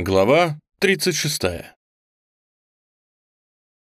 Глава 36.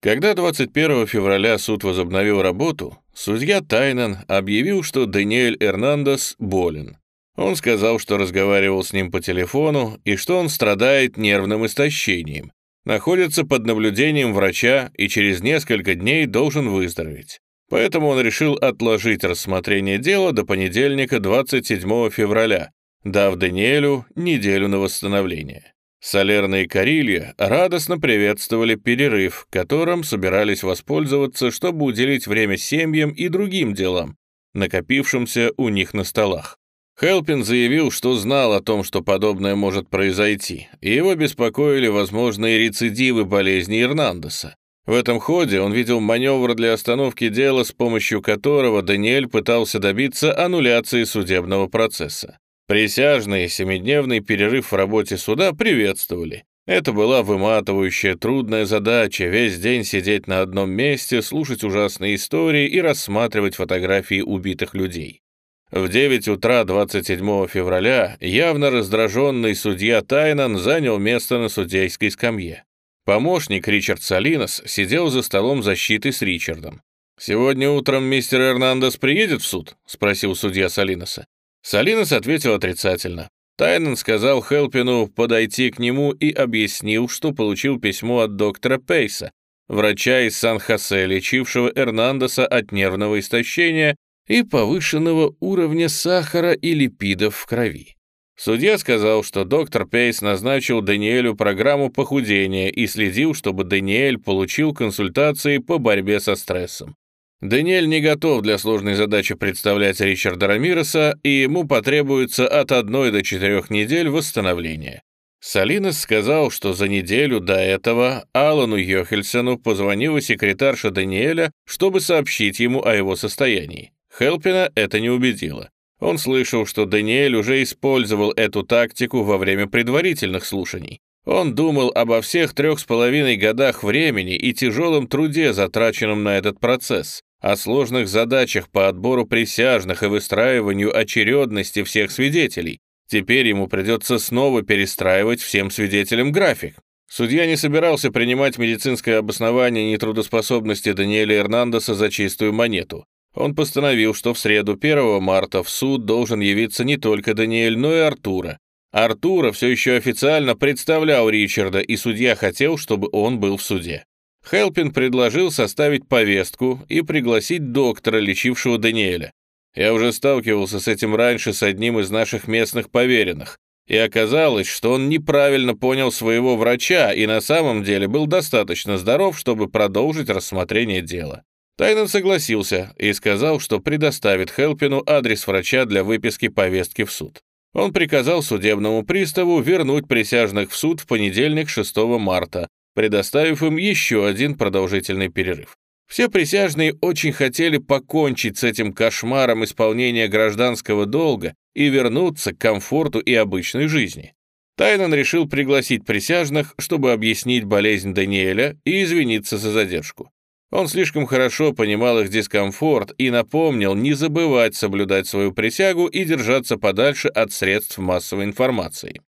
Когда 21 февраля суд возобновил работу, судья Тайнан объявил, что Даниэль Эрнандес болен. Он сказал, что разговаривал с ним по телефону и что он страдает нервным истощением, находится под наблюдением врача и через несколько дней должен выздороветь. Поэтому он решил отложить рассмотрение дела до понедельника 27 февраля, дав Даниэлю неделю на восстановление. Солерные Карилья радостно приветствовали перерыв, которым собирались воспользоваться, чтобы уделить время семьям и другим делам, накопившимся у них на столах. Хелпин заявил, что знал о том, что подобное может произойти, и его беспокоили возможные рецидивы болезни Эрнандеса. В этом ходе он видел маневр для остановки дела, с помощью которого Даниэль пытался добиться аннуляции судебного процесса. Присяжные семидневный перерыв в работе суда приветствовали. Это была выматывающая, трудная задача весь день сидеть на одном месте, слушать ужасные истории и рассматривать фотографии убитых людей. В 9 утра 27 февраля явно раздраженный судья Тайнан занял место на судейской скамье. Помощник Ричард Салинос сидел за столом защиты с Ричардом. «Сегодня утром мистер Эрнандес приедет в суд?» — спросил судья Салиноса. Салинос ответил отрицательно. Тайнан сказал Хелпину подойти к нему и объяснил, что получил письмо от доктора Пейса, врача из Сан-Хосе, лечившего Эрнандеса от нервного истощения и повышенного уровня сахара и липидов в крови. Судья сказал, что доктор Пейс назначил Даниэлю программу похудения и следил, чтобы Даниэль получил консультации по борьбе со стрессом. Даниэль не готов для сложной задачи представлять Ричарда Рамиреса, и ему потребуется от одной до четырех недель восстановления. Салинес сказал, что за неделю до этого Алану Йохельсону позвонила секретарша Даниэля, чтобы сообщить ему о его состоянии. Хелпина это не убедило. Он слышал, что Даниэль уже использовал эту тактику во время предварительных слушаний. Он думал обо всех трех с половиной годах времени и тяжелом труде, затраченном на этот процесс о сложных задачах по отбору присяжных и выстраиванию очередности всех свидетелей. Теперь ему придется снова перестраивать всем свидетелям график. Судья не собирался принимать медицинское обоснование нетрудоспособности Даниэля Эрнандеса за чистую монету. Он постановил, что в среду 1 марта в суд должен явиться не только Даниэль, но и Артура. Артура все еще официально представлял Ричарда, и судья хотел, чтобы он был в суде. Хелпин предложил составить повестку и пригласить доктора, лечившего Даниэля. Я уже сталкивался с этим раньше с одним из наших местных поверенных, и оказалось, что он неправильно понял своего врача и на самом деле был достаточно здоров, чтобы продолжить рассмотрение дела. Тайнан согласился и сказал, что предоставит Хелпину адрес врача для выписки повестки в суд. Он приказал судебному приставу вернуть присяжных в суд в понедельник 6 марта, предоставив им еще один продолжительный перерыв. Все присяжные очень хотели покончить с этим кошмаром исполнения гражданского долга и вернуться к комфорту и обычной жизни. Тайнан решил пригласить присяжных, чтобы объяснить болезнь Даниэля и извиниться за задержку. Он слишком хорошо понимал их дискомфорт и напомнил не забывать соблюдать свою присягу и держаться подальше от средств массовой информации.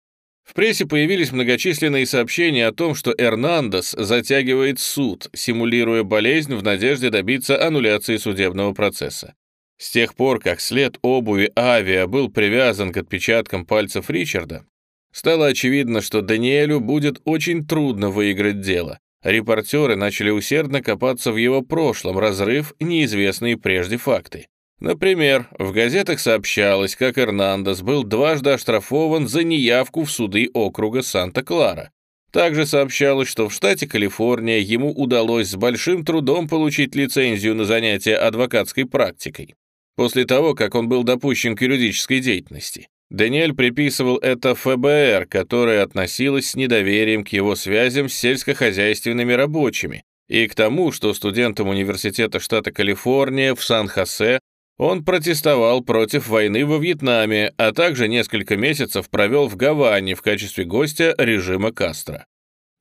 В прессе появились многочисленные сообщения о том, что Эрнандес затягивает суд, симулируя болезнь в надежде добиться аннуляции судебного процесса. С тех пор, как след обуви авиа был привязан к отпечаткам пальцев Ричарда, стало очевидно, что Даниэлю будет очень трудно выиграть дело. Репортеры начали усердно копаться в его прошлом, разрыв неизвестные прежде факты. Например, в газетах сообщалось, как Эрнандес был дважды оштрафован за неявку в суды округа Санта-Клара. Также сообщалось, что в штате Калифорния ему удалось с большим трудом получить лицензию на занятие адвокатской практикой. После того, как он был допущен к юридической деятельности, Даниэль приписывал это ФБР, которое относилось с недоверием к его связям с сельскохозяйственными рабочими и к тому, что студентам университета штата Калифорния в Сан-Хосе он протестовал против войны во Вьетнаме, а также несколько месяцев провел в Гаване в качестве гостя режима Кастро.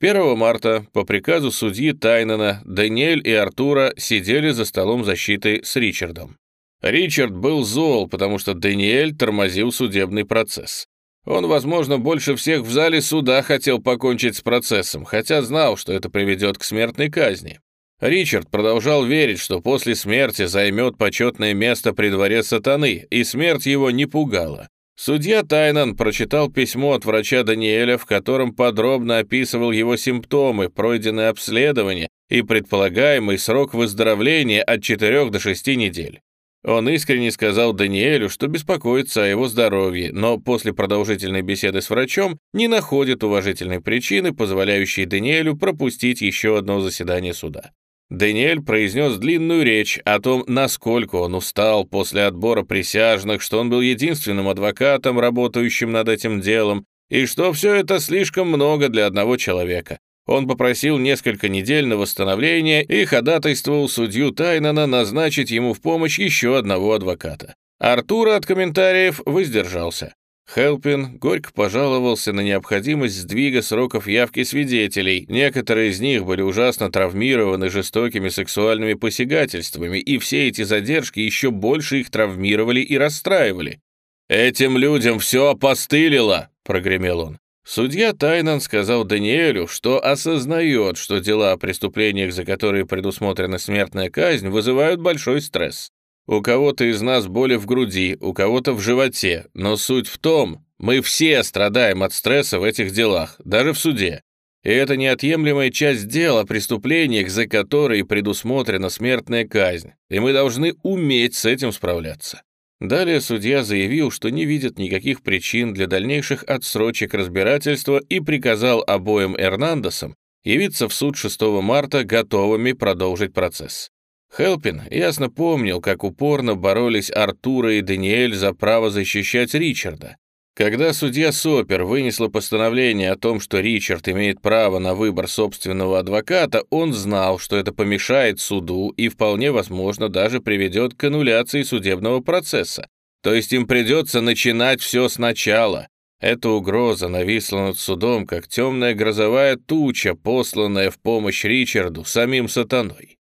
1 марта по приказу судьи Тайнана Даниэль и Артура сидели за столом защиты с Ричардом. Ричард был зол, потому что Даниэль тормозил судебный процесс. Он, возможно, больше всех в зале суда хотел покончить с процессом, хотя знал, что это приведет к смертной казни. Ричард продолжал верить, что после смерти займет почетное место при дворе сатаны, и смерть его не пугала. Судья Тайнан прочитал письмо от врача Даниэля, в котором подробно описывал его симптомы, пройденное обследование и предполагаемый срок выздоровления от 4 до 6 недель. Он искренне сказал Даниэлю, что беспокоится о его здоровье, но после продолжительной беседы с врачом не находит уважительной причины, позволяющей Даниэлю пропустить еще одно заседание суда. Даниэль произнес длинную речь о том, насколько он устал после отбора присяжных, что он был единственным адвокатом, работающим над этим делом, и что все это слишком много для одного человека. Он попросил несколько недель на восстановление и ходатайствовал судью Тайнана назначить ему в помощь еще одного адвоката. Артур от комментариев воздержался. Хелпин горько пожаловался на необходимость сдвига сроков явки свидетелей. Некоторые из них были ужасно травмированы жестокими сексуальными посягательствами, и все эти задержки еще больше их травмировали и расстраивали. «Этим людям все опостылило!» — прогремел он. Судья Тайнан сказал Даниэлю, что осознает, что дела о преступлениях, за которые предусмотрена смертная казнь, вызывают большой стресс. У кого-то из нас боли в груди, у кого-то в животе, но суть в том, мы все страдаем от стресса в этих делах, даже в суде. И это неотъемлемая часть дела о преступлениях, за которые предусмотрена смертная казнь, и мы должны уметь с этим справляться. Далее судья заявил, что не видит никаких причин для дальнейших отсрочек разбирательства и приказал обоим Эрнандесам явиться в суд 6 марта готовыми продолжить процесс. Хелпин ясно помнил, как упорно боролись Артура и Даниэль за право защищать Ричарда. Когда судья Сопер вынесла постановление о том, что Ричард имеет право на выбор собственного адвоката, он знал, что это помешает суду и вполне возможно даже приведет к аннуляции судебного процесса. То есть им придется начинать все сначала. Эта угроза нависла над судом, как темная грозовая туча, посланная в помощь Ричарду самим сатаной.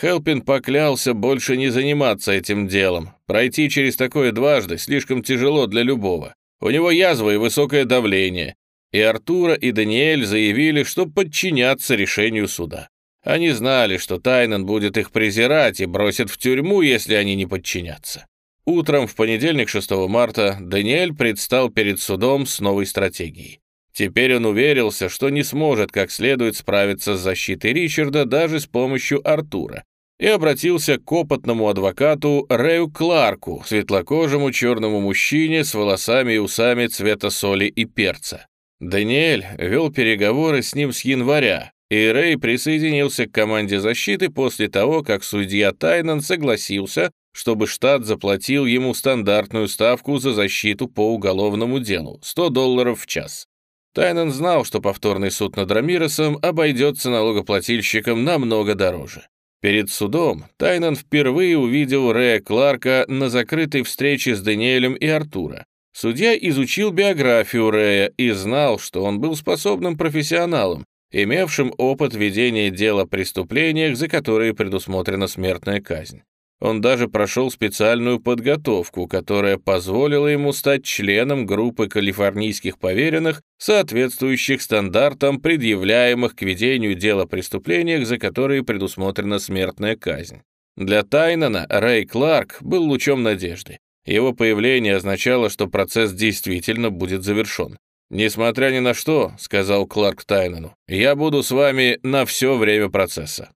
Хелпин поклялся больше не заниматься этим делом. Пройти через такое дважды слишком тяжело для любого. У него язва и высокое давление. И Артура, и Даниэль заявили, что подчинятся решению суда. Они знали, что Тайнан будет их презирать и бросит в тюрьму, если они не подчинятся. Утром в понедельник 6 марта Даниэль предстал перед судом с новой стратегией. Теперь он уверился, что не сможет как следует справиться с защитой Ричарда даже с помощью Артура, и обратился к опытному адвокату Рэю Кларку, светлокожему черному мужчине с волосами и усами цвета соли и перца. Даниэль вел переговоры с ним с января, и Рэй присоединился к команде защиты после того, как судья Тайнан согласился, чтобы штат заплатил ему стандартную ставку за защиту по уголовному делу — 100 долларов в час. Тайнан знал, что повторный суд над Рамиросом обойдется налогоплательщикам намного дороже. Перед судом Тайнан впервые увидел Рэя Кларка на закрытой встрече с Даниэлем и Артура. Судья изучил биографию Рэя и знал, что он был способным профессионалом, имевшим опыт ведения дела о преступлениях, за которые предусмотрена смертная казнь. Он даже прошел специальную подготовку, которая позволила ему стать членом группы калифорнийских поверенных, соответствующих стандартам, предъявляемых к ведению дела о преступлениях, за которые предусмотрена смертная казнь. Для Тайнана Рэй Кларк был лучом надежды. Его появление означало, что процесс действительно будет завершен. «Несмотря ни на что», — сказал Кларк Тайнану, — «я буду с вами на все время процесса».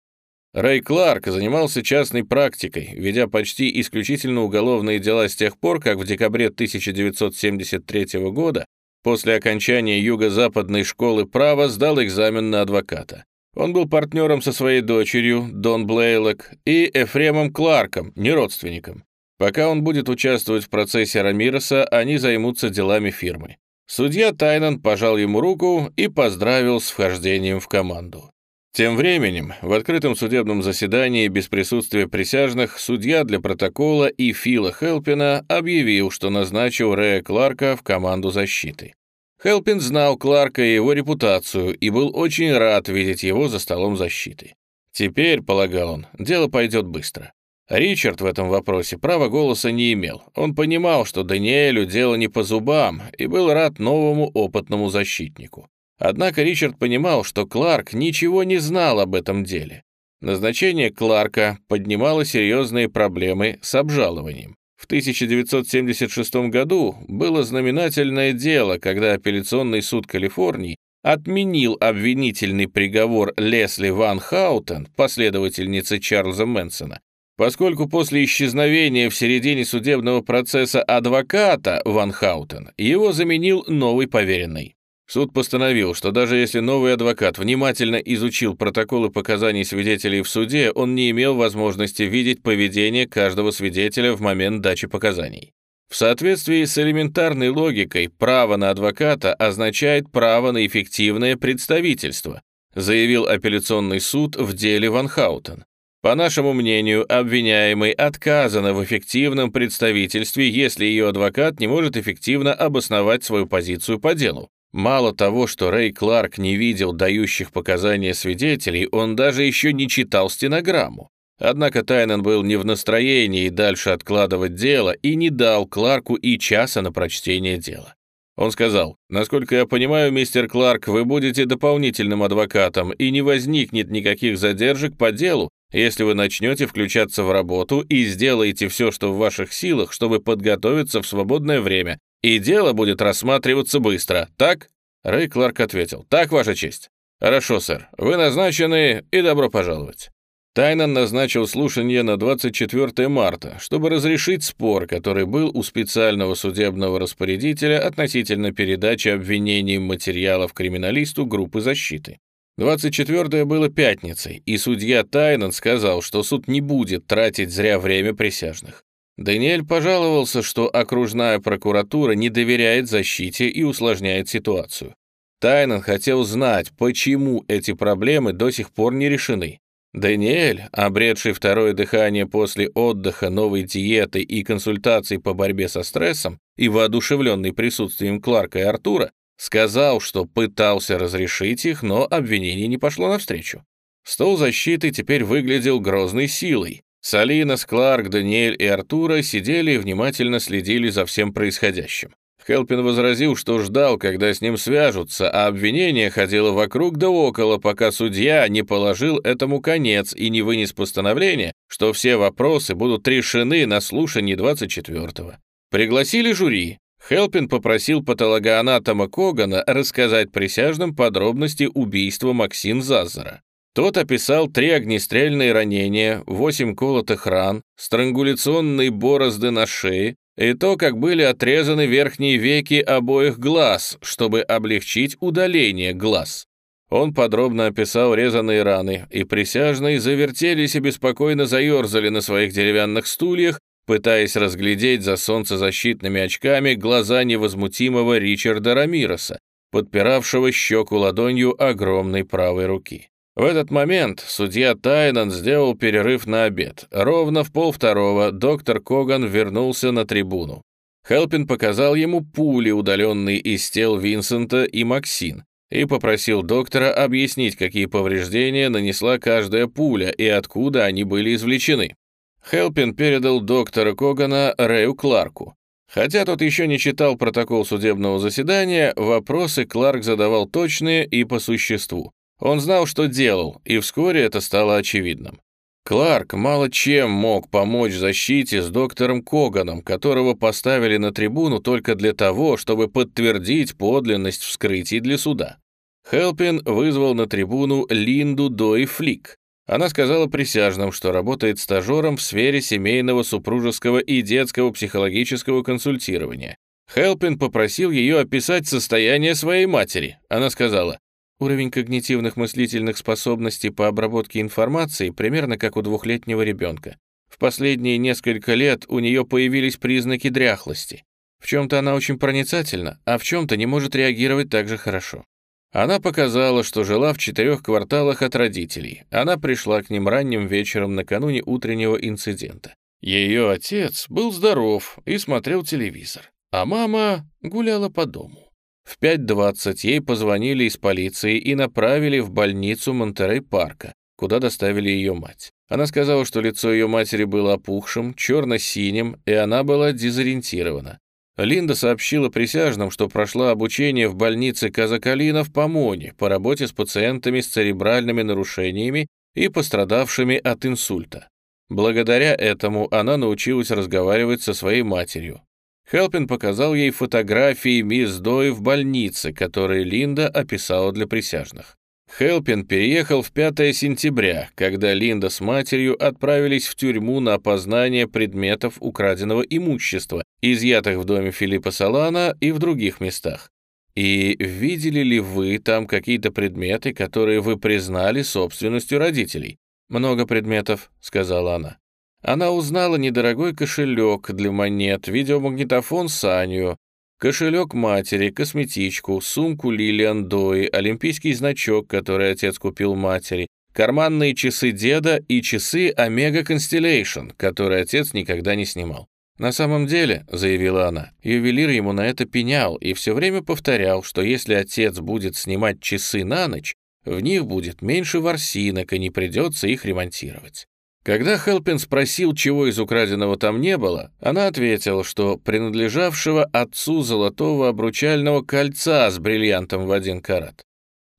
Рэй Кларк занимался частной практикой, ведя почти исключительно уголовные дела с тех пор, как в декабре 1973 года, после окончания юго-западной школы права, сдал экзамен на адвоката. Он был партнером со своей дочерью, Дон Блейлок, и Эфремом Кларком, не родственником. Пока он будет участвовать в процессе Рамироса, они займутся делами фирмы. Судья Тайнан пожал ему руку и поздравил с вхождением в команду. Тем временем, в открытом судебном заседании без присутствия присяжных, судья для протокола и Фила Хелпина объявил, что назначил Рэя Кларка в команду защиты. Хелпин знал Кларка и его репутацию и был очень рад видеть его за столом защиты. Теперь, полагал он, дело пойдет быстро. Ричард в этом вопросе права голоса не имел. Он понимал, что Даниэлю дело не по зубам, и был рад новому опытному защитнику. Однако Ричард понимал, что Кларк ничего не знал об этом деле. Назначение Кларка поднимало серьезные проблемы с обжалованием. В 1976 году было знаменательное дело, когда апелляционный суд Калифорнии отменил обвинительный приговор Лесли Ван Хаутен, последовательницы Чарльза Мэнсона, поскольку после исчезновения в середине судебного процесса адвоката Ван Хаутен его заменил новый поверенный. Суд постановил, что даже если новый адвокат внимательно изучил протоколы показаний свидетелей в суде, он не имел возможности видеть поведение каждого свидетеля в момент дачи показаний. В соответствии с элементарной логикой, право на адвоката означает право на эффективное представительство, заявил апелляционный суд в деле Ван Хаутен. По нашему мнению, обвиняемый отказано в эффективном представительстве, если ее адвокат не может эффективно обосновать свою позицию по делу. Мало того, что Рэй Кларк не видел дающих показания свидетелей, он даже еще не читал стенограмму. Однако Тайнен был не в настроении дальше откладывать дело и не дал Кларку и часа на прочтение дела. Он сказал, «Насколько я понимаю, мистер Кларк, вы будете дополнительным адвокатом, и не возникнет никаких задержек по делу, если вы начнете включаться в работу и сделаете все, что в ваших силах, чтобы подготовиться в свободное время, и дело будет рассматриваться быстро, так?» Рэй Кларк ответил, «Так, Ваша честь». «Хорошо, сэр. Вы назначены, и добро пожаловать». Тайнан назначил слушание на 24 марта, чтобы разрешить спор, который был у специального судебного распорядителя относительно передачи обвинений материалов криминалисту группы защиты. 24 было пятницей, и судья Тайнан сказал, что суд не будет тратить зря время присяжных. Даниэль пожаловался, что окружная прокуратура не доверяет защите и усложняет ситуацию. Тайнан хотел знать, почему эти проблемы до сих пор не решены. Даниэль, обретший второе дыхание после отдыха, новой диеты и консультаций по борьбе со стрессом и воодушевленный присутствием Кларка и Артура, сказал, что пытался разрешить их, но обвинение не пошло навстречу. Стол защиты теперь выглядел грозной силой, Салинас, Кларк, Даниэль и Артура сидели и внимательно следили за всем происходящим. Хелпин возразил, что ждал, когда с ним свяжутся, а обвинение ходило вокруг да около, пока судья не положил этому конец и не вынес постановление, что все вопросы будут решены на слушании 24-го. Пригласили жюри. Хелпин попросил патологоанатома Когана рассказать присяжным подробности убийства Максин Зазара. Тот описал три огнестрельные ранения, восемь колотых ран, странгуляционные борозды на шее и то, как были отрезаны верхние веки обоих глаз, чтобы облегчить удаление глаз. Он подробно описал резаные раны, и присяжные завертелись и беспокойно заерзали на своих деревянных стульях, пытаясь разглядеть за солнцезащитными очками глаза невозмутимого Ричарда Рамироса, подпиравшего щеку ладонью огромной правой руки. В этот момент судья Тайнан сделал перерыв на обед. Ровно в полвторого доктор Коган вернулся на трибуну. Хелпин показал ему пули, удаленные из тел Винсента и Максин, и попросил доктора объяснить, какие повреждения нанесла каждая пуля и откуда они были извлечены. Хелпин передал доктора Когана Рэю Кларку. Хотя тот еще не читал протокол судебного заседания, вопросы Кларк задавал точные и по существу. Он знал, что делал, и вскоре это стало очевидным. Кларк мало чем мог помочь защите с доктором Коганом, которого поставили на трибуну только для того, чтобы подтвердить подлинность вскрытий для суда. Хелпин вызвал на трибуну Линду Дой Флик. Она сказала присяжным, что работает стажером в сфере семейного, супружеского и детского психологического консультирования. Хелпин попросил ее описать состояние своей матери. Она сказала, Уровень когнитивных мыслительных способностей по обработке информации примерно как у двухлетнего ребенка. В последние несколько лет у нее появились признаки дряхлости. В чем-то она очень проницательна, а в чем-то не может реагировать так же хорошо. Она показала, что жила в четырех кварталах от родителей. Она пришла к ним ранним вечером накануне утреннего инцидента. Ее отец был здоров и смотрел телевизор, а мама гуляла по дому. В 5.20 ей позвонили из полиции и направили в больницу Монтерей-парка, куда доставили ее мать. Она сказала, что лицо ее матери было опухшим, черно-синим, и она была дезориентирована. Линда сообщила присяжным, что прошла обучение в больнице Казакалина в Помоне по работе с пациентами с церебральными нарушениями и пострадавшими от инсульта. Благодаря этому она научилась разговаривать со своей матерью. Хелпин показал ей фотографии мисс Дой в больнице, которые Линда описала для присяжных. Хелпин переехал в 5 сентября, когда Линда с матерью отправились в тюрьму на опознание предметов украденного имущества, изъятых в доме Филиппа Салана и в других местах. И видели ли вы там какие-то предметы, которые вы признали собственностью родителей? Много предметов, сказала она. Она узнала недорогой кошелек для монет, видеомагнитофон Саню, Кошелек матери, косметичку, сумку Лилиан Дои, олимпийский значок, который отец купил матери, карманные часы деда и часы Омега Constellation, которые отец никогда не снимал. «На самом деле», — заявила она, — ювелир ему на это пенял и все время повторял, что если отец будет снимать часы на ночь, в них будет меньше ворсинок и не придется их ремонтировать. Когда Хелпин спросил, чего из украденного там не было, она ответила, что принадлежавшего отцу золотого обручального кольца с бриллиантом в один карат.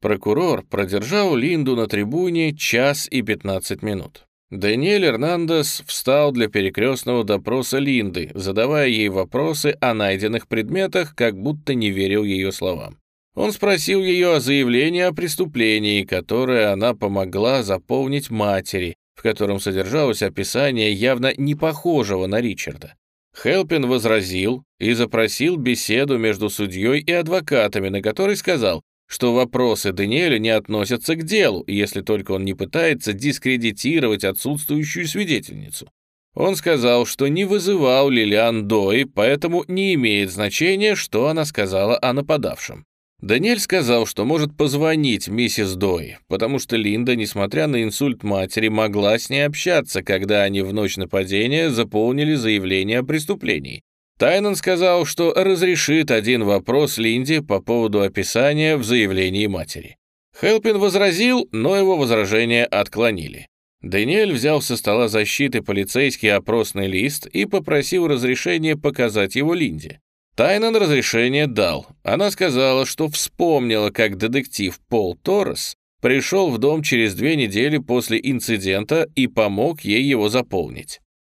Прокурор продержал Линду на трибуне час и 15 минут. Даниэль Эрнандес встал для перекрестного допроса Линды, задавая ей вопросы о найденных предметах, как будто не верил ее словам. Он спросил ее о заявлении о преступлении, которое она помогла заполнить матери, в котором содержалось описание явно не похожего на Ричарда. Хелпин возразил и запросил беседу между судьей и адвокатами, на которой сказал, что вопросы Даниэля не относятся к делу, если только он не пытается дискредитировать отсутствующую свидетельницу. Он сказал, что не вызывал Лилиан Дой, поэтому не имеет значения, что она сказала о нападавшем. Даниэль сказал, что может позвонить миссис Дой, потому что Линда, несмотря на инсульт матери, могла с ней общаться, когда они в ночь нападения заполнили заявление о преступлении. Тайнан сказал, что разрешит один вопрос Линде по поводу описания в заявлении матери. Хелпин возразил, но его возражения отклонили. Даниэль взял со стола защиты полицейский опросный лист и попросил разрешения показать его Линде. Тайнан разрешение дал. Она сказала, что вспомнила, как детектив Пол Торрес пришел в дом через две недели после инцидента и помог ей его заполнить.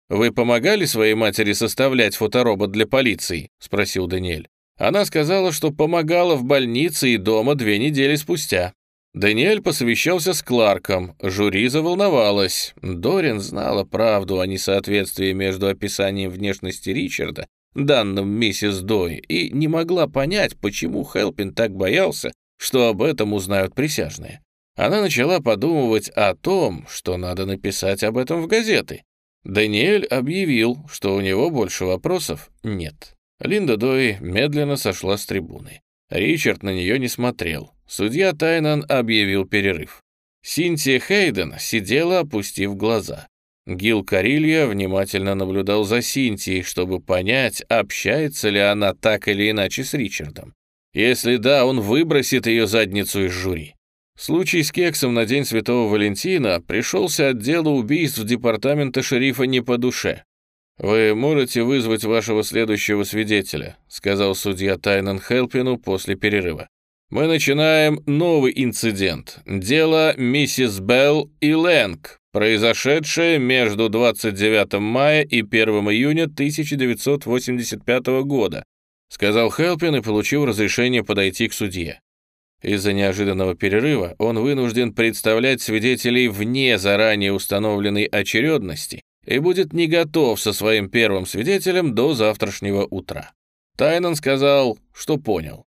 «Вы помогали своей матери составлять фоторобот для полиции?» — спросил Даниэль. Она сказала, что помогала в больнице и дома две недели спустя. Даниэль посовещался с Кларком, жюри заволновалась. Дорин знала правду о несоответствии между описанием внешности Ричарда данным миссис Дой, и не могла понять, почему Хелпин так боялся, что об этом узнают присяжные. Она начала подумывать о том, что надо написать об этом в газеты. Даниэль объявил, что у него больше вопросов нет. Линда Дой медленно сошла с трибуны. Ричард на нее не смотрел. Судья Тайнан объявил перерыв. Синтия Хейден сидела, опустив глаза. Гил Карилья внимательно наблюдал за Синтией, чтобы понять, общается ли она так или иначе с Ричардом. Если да, он выбросит ее задницу из жюри. Случай с кексом на День Святого Валентина пришелся от дела убийств департамента шерифа не по душе. «Вы можете вызвать вашего следующего свидетеля», сказал судья Тайнан Хелпину после перерыва. «Мы начинаем новый инцидент. Дело миссис Белл и Лэнг, произошедшее между 29 мая и 1 июня 1985 года, сказал Хелпин и получил разрешение подойти к судье. Из-за неожиданного перерыва он вынужден представлять свидетелей вне заранее установленной очередности и будет не готов со своим первым свидетелем до завтрашнего утра. Тайнан сказал, что понял.